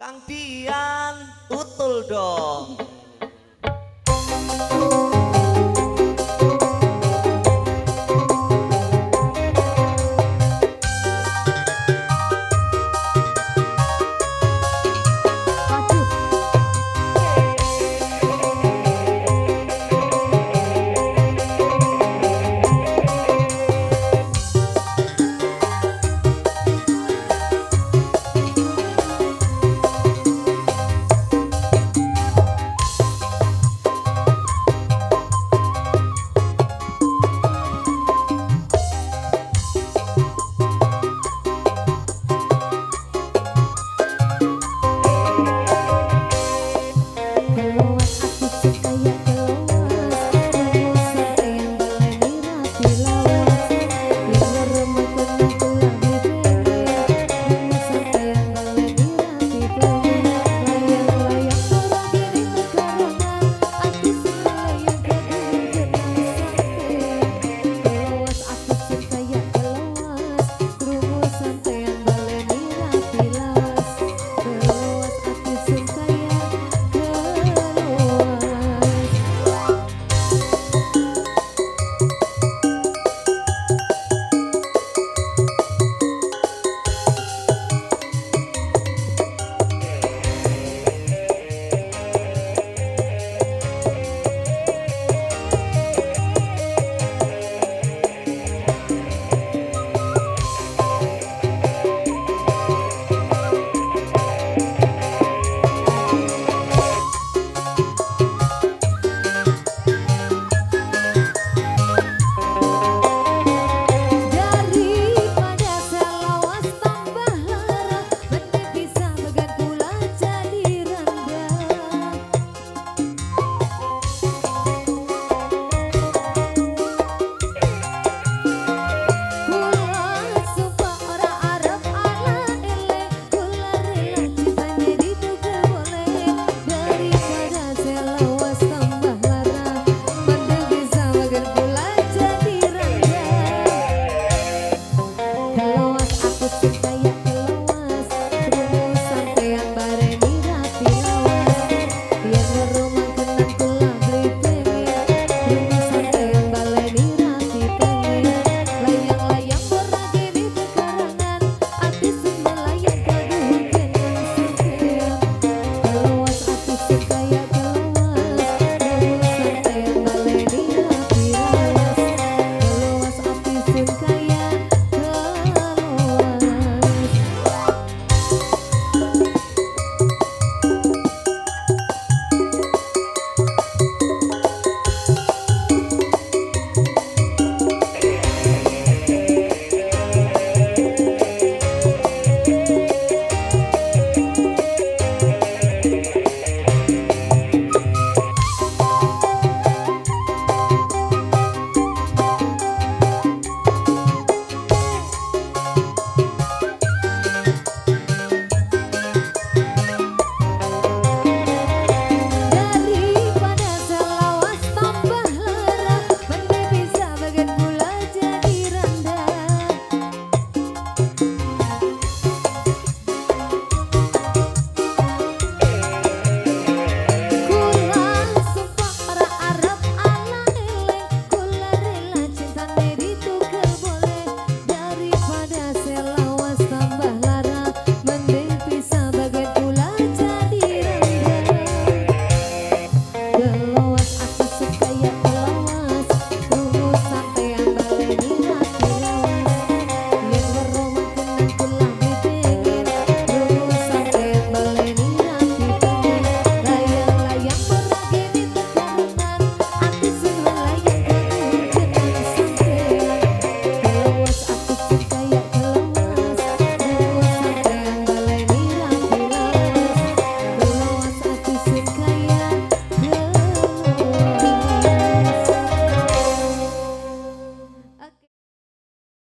Kang Dian, tutul dong.